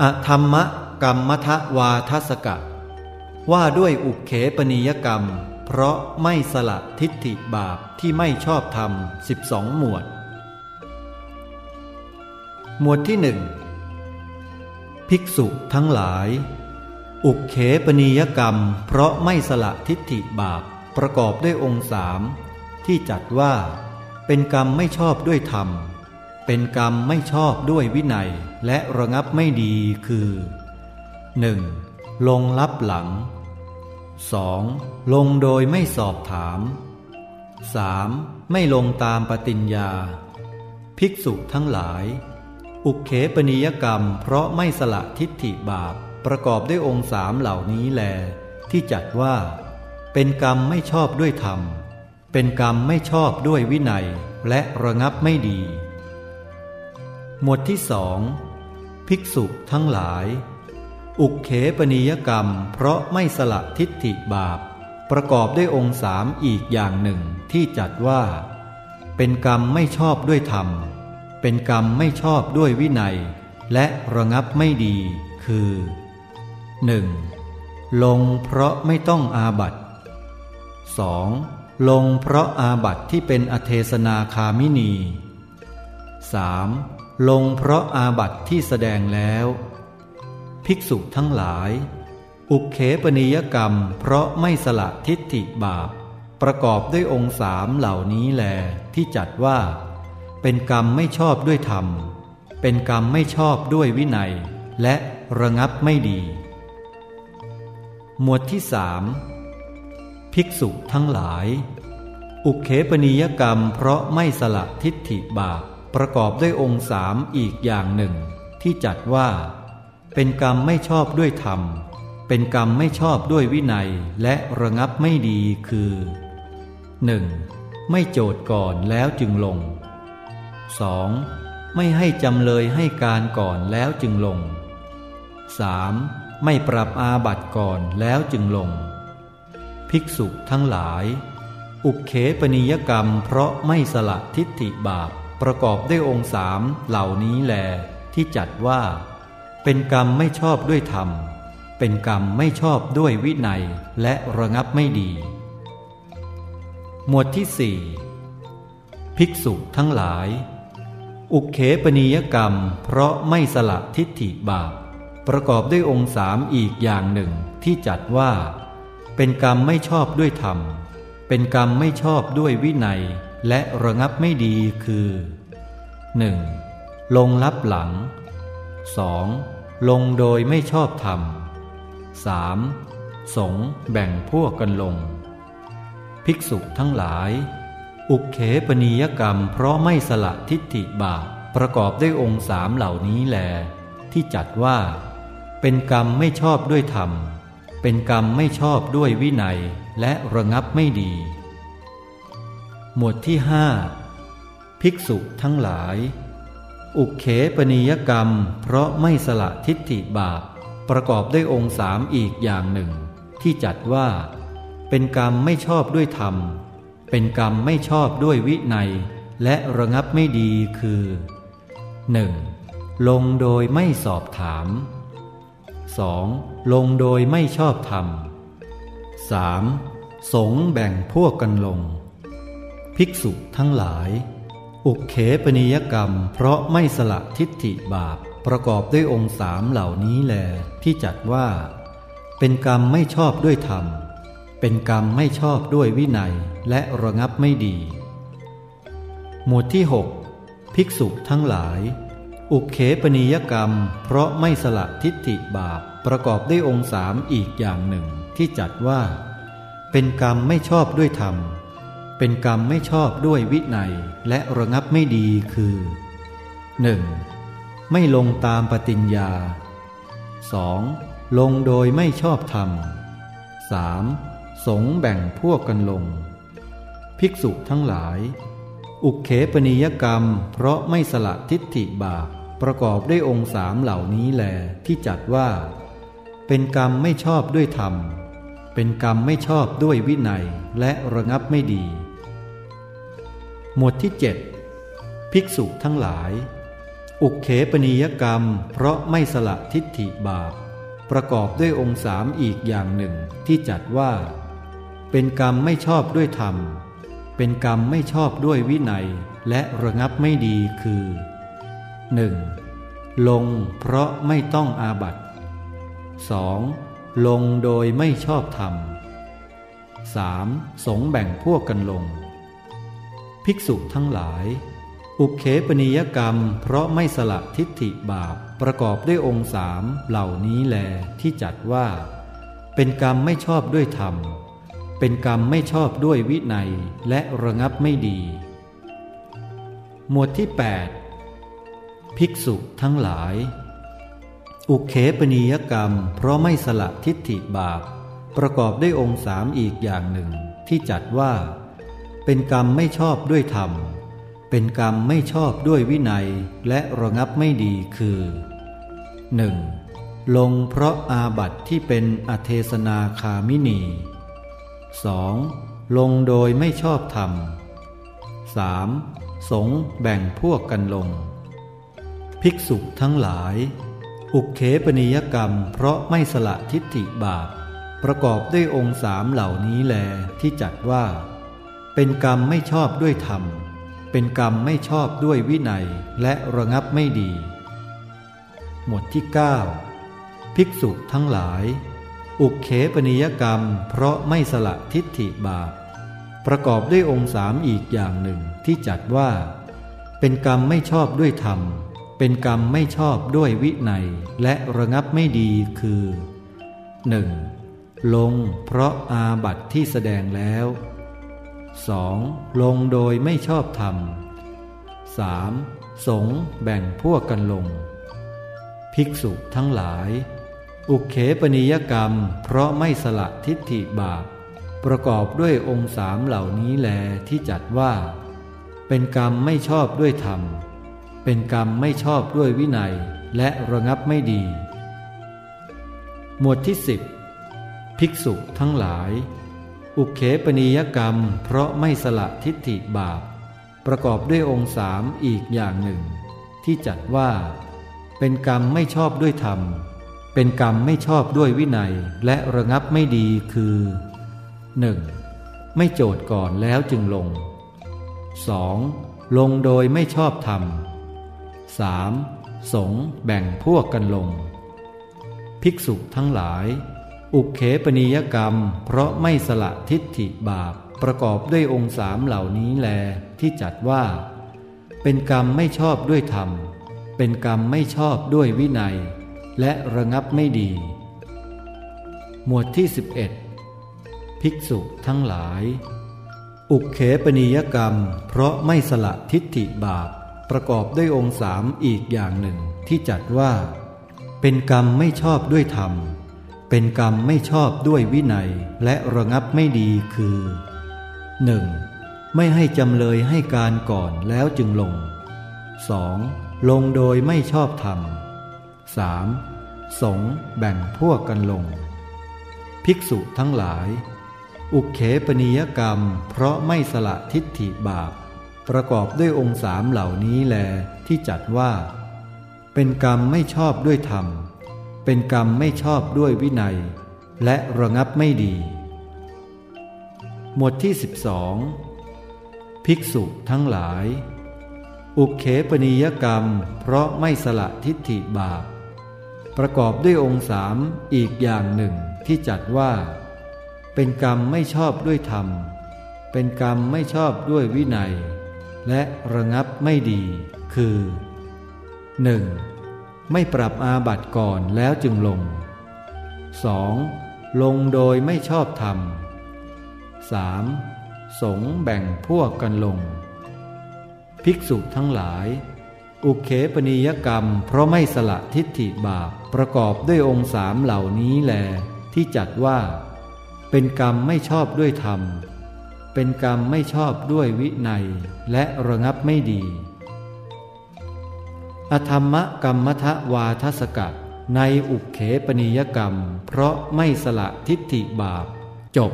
อธรรมกรรมทวาทสกะ ว่าด้วยอุเขปนิยกรรม เพราะไม่สละทิฏฐิบาปที่ไม่ชอบธรรมสิบสองหมวด หมวดที่หนึ่งภิกษุทั้งหลาย อุเขปนิยกรรม เพราะไม่สละทิฏฐิบาปประกอบด้วยองค์สามที่จัดว่า เป็นกรรมไม่ชอบด้วยธรรม เป็นกรรมไม่ชอบด้วยวินัยและระงับไม่ดีคือ 1. ลงลับหลัง 2. ลงโดยไม่สอบถาม 3. ไม่ลงตามปฏิญญา ภิกษุทั้งหลาย อุเขปนิยกรรมเพราะไม่สละทิฏฐิบาปประกอบด้วยองค์สามเหล่านี้แล ที่จัดว่า เป็นกรรมไม่ชอบด้วยธรรม เป็นกรรมไม่ชอบด้วยวินัยและระงับไม่ดี หมวดที่สองภิกษุทั้งหลาย อุเขปนิยกรรม เพราะไม่สละทิฏฐิบาป ประกอบด้วยองค์สามอีกอย่างหนึ่งที่จัดว่า เป็นกรรมไม่ชอบด้วยธรรม เป็นกรรมไม่ชอบด้วยวินัย และระงับไม่ดีคือ 1. ลงเพราะไม่ต้องอาบัต 2. ลงเพราะอาบัตที่เป็นอเทศนาคามินี 3. ลงเพราะอาบัตที่แสดงแล้ว ภิกษุทั้งหลาย อุเขปนิยกรรมเพราะไม่สละทิฏฐิบาป ประกอบด้วยองค์สามเหล่านี้แลที่จัดว่า เป็นกรรมไม่ชอบด้วยธรรม เป็นกรรมไม่ชอบด้วยวินัย และระงับไม่ดี หมวดที่สามภิกษุทั้งหลาย อุเขปนิยกรรมเพราะไม่สละทิฏฐิบาป ประกอบด้วยองค์สามอีกอย่างหนึ่ง ที่จัดว่า เป็นกรรมไม่ชอบด้วยธรรม เป็นกรรมไม่ชอบด้วยวินัยและระงับไม่ดีคือ 1. ไม่โจทย์ก่อนแล้วจึงลง 2. ไม่ให้จำเลยให้การก่อนแล้วจึงลง 3. ไม่ปรับอาบัติก่อนแล้วจึงลง ภิกษุทั้งหลาย อุเขปนิยกรรมเพราะไม่สละทิฏฐิบาป ประกอบด้วยองค์สามเหล่านี้แล ที่จัดว่า เป็นกรรมไม่ชอบด้วยธรรม เป็นกรรมไม่ชอบด้วยวินัยและระงับไม่ดี หมวดที่สี่ภิกษุทั้งหลาย อุเขปนิยกรรม เพราะไม่สละทิฏฐิบาป ประกอบด้วยองค์สามอีกอย่างหนึ่งที่จัดว่า เป็นกรรมไม่ชอบด้วยธรรม เป็นกรรมไม่ชอบด้วยวินัย และระงับไม่ดีคือ 1. ลงลับหลัง 2. ลงโดยไม่ชอบธรรม 3. สงแบ่งพวกกันลง ภิกษุทั้งหลาย อุเขปนิยกรรมเพราะไม่สละทิฏฐิบาปประกอบด้วยองค์สามเหล่านี้แล ที่จัดว่า เป็นกรรมไม่ชอบด้วยธรรม เป็นกรรมไม่ชอบด้วยวินัยและระงับไม่ดี หมวดที่ห้าภิกษุทั้งหลาย อุเขปนิยกรรม เพราะไม่สละทิฏฐิบาป ประกอบด้วยองค์สามอีกอย่างหนึ่ง ที่จัดว่า เป็นกรรมไม่ชอบด้วยธรรม เป็นกรรมไม่ชอบด้วยวินัย และระงับไม่ดีคือ 1. ลงโดยไม่สอบถาม 2. ลงโดยไม่ชอบธรรม 3. สงแบ่งพวกกันลง ภิกษุทั้งหลาย อุเขปนิยกรรม เพราะไม่สละทิฏฐิบาปประกอบด้วยองค์สามเหล่านี้แล ที่จัดว่า เป็นกรรมไม่ชอบด้วยธรรม เป็นกรรมไม่ชอบด้วยวินัยและระงับไม่ดี หมวดที่ 6 ภิกษุทั้งหลาย อุเขปนิยกรรม เพราะไม่สละทิฏฐิบาปประกอบด้วยองค์สามอีกอย่างหนึ่ง ที่จัดว่า เป็นกรรมไม่ชอบด้วยธรรม เป็นกรรมไม่ชอบด้วยวินัยและระงับไม่ดีคือ 1. ไม่ลงตามปฏิญญา 2. ลงโดยไม่ชอบธรรม 3. สงแบ่งพวกกันลง ภิกษุทั้งหลาย อุเขปนิยกรรม เพราะไม่สละทิฏฐิบาปประกอบด้วยองค์สามเหล่านี้แลที่จัดว่า เป็นกรรมไม่ชอบด้วยธรรม เป็นกรรมไม่ชอบด้วยวินัยและระงับไม่ดี หมวดที่ 7 ภิกษุทั้งหลาย อุเขปนิยกรรม เพราะไม่สละทิฏฐิบาป ประกอบด้วยองค์สามอีกอย่างหนึ่งที่จัดว่า เป็นกรรมไม่ชอบด้วยธรรม เป็นกรรมไม่ชอบด้วยวินัยและระงับไม่ดีคือ 1. ลงเพราะไม่ต้องอาบัต 2. ลงโดยไม่ชอบธรรม 3. สงแบ่งพวกกันลง ภิกษุทั้งหลาย อุเคปนิยกรรม เพราะไม่สละทิฏฐิบาปประกอบด้วยองค์สามเหล่านี้แลที่จัดว่า เป็นกรรมไม่ชอบด้วยธรรม เป็นกรรมไม่ชอบด้วยวินัยและระงับไม่ดี หมวดที่ 8 ภิกษุทั้งหลาย อุเคปนิยกรรม เพราะไม่สละทิฏฐิบาปประกอบด้วยองค์สามอีกอย่างหนึ่งที่จัดว่า เป็นกรรมไม่ชอบด้วยธรรม เป็นกรรมไม่ชอบด้วยวินัยและระงับไม่ดีคือ 1. ลงเพราะอาบัติที่เป็นอเทศนาคามินี 2. ลงโดยไม่ชอบธรรม 3. สงแบ่งพวกกันลง ภิกษุทั้งหลาย อุเคปนิยกรรมเพราะไม่สละทิฏฐิบาป ประกอบด้วยองค์สามเหล่านี้แลที่จัดว่า เป็นกรรมไม่ชอบด้วยธรรม เป็นกรรมไม่ชอบด้วยวินัยและระงับไม่ดี หมวดที่ 9 ภิกษุทั้งหลาย อุกเขปนิยกรรม เพราะไม่สละทิฏฐิบาป ประกอบด้วยองค์สามอีกอย่างหนึ่งที่จัดว่า เป็นกรรมไม่ชอบด้วยธรรม เป็นกรรมไม่ชอบด้วยวินัยและระงับไม่ดีคือ 1. ลงเพราะอาบัติที่แสดงแล้ว 2. ลงโดยไม่ชอบธรรม 3. สงแบ่งพวกกันลง ภิกษุทั้งหลาย อุเขปนิยกรรม เพราะไม่สละทิฏฐิบาป ประกอบด้วยองค์สามเหล่านี้แลที่จัดว่า เป็นกรรมไม่ชอบด้วยธรรม เป็นกรรมไม่ชอบด้วยวินัย และระงับไม่ดี หมวดที่สิบภิกษุทั้งหลาย อุเคปนิยกรรม เพราะไม่สละทิฏฐิบาป ประกอบด้วยองค์สามอีกอย่างหนึ่ง ที่จัดว่า เป็นกรรมไม่ชอบด้วยธรรม เป็นกรรมไม่ชอบด้วยวินัยและระงับไม่ดีคือ 1. ไม่โจทย์ก่อนแล้วจึงลง 2. ลงโดยไม่ชอบธรรม 3. สงแบ่งพวกกันลง ภิกษุทั้งหลาย อุเขปนิยกรรม เพราะไม่สละทิฏฐิบาป ประกอบด้วยองค์สามเหล่านี้แล ที่จัดว่า เป็นกรรมไม่ชอบด้วยธรรม เป็นกรรมไม่ชอบด้วยวินัย และระงับไม่ดี หมวดที่ 11 ภิกษุทั้งหลาย อุเขปนิยกรรม เพราะไม่สละทิฏฐิบาป ประกอบด้วยองค์สามอีกอย่างหนึ่ง ที่จัดว่า เป็นกรรมไม่ชอบด้วยธรรม เป็นกรรมไม่ชอบด้วยวินัยและระงับไม่ดีคือ 1. ไม่ให้จำเลยให้การก่อนแล้วจึงลง 2. ลงโดยไม่ชอบธรรม 3. สงแบ่งพวกกันลง ภิกษุทั้งหลาย อุเขปนิยกรรมเพราะไม่สละทิฏฐิบาป ประกอบด้วยองค์สามเหล่านี้แลที่จัดว่า เป็นกรรมไม่ชอบด้วยธรรม เป็นกรรมไม่ชอบด้วยวินัย และระงับไม่ดี หมวดที่ 12 ภิกษุทั้งหลาย อุเคปนิยกรรม เพราะไม่สละทิฏฐิบาป ประกอบด้วยองค์สามอีกอย่างหนึ่งที่จัดว่า เป็นกรรมไม่ชอบด้วยธรรม เป็นกรรมไม่ชอบด้วยวินัย และระงับไม่ดี คือ 1. ไม่ปรับอาบัติก่อนแล้วจึงลง 2. ลงโดยไม่ชอบธรรม 3. สงแบ่งพวกกันลง ภิกษุทั้งหลาย อุเคปนิยกรรมเพราะไม่สละทิฏฐิบาปประกอบด้วยองค์สามเหล่านี้แล ที่จัดว่า เป็นกรรมไม่ชอบด้วยธรรม เป็นกรรมไม่ชอบด้วยวินัยและระงับไม่ดี อธรรมกรรมทวาทสกัดในอุเขปนิยกรรม เพราะไม่สละทิฏฐิบาป จบ